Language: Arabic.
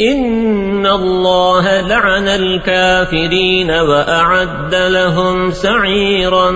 إن الله لعن الكافرين وأعد لهم سعيرا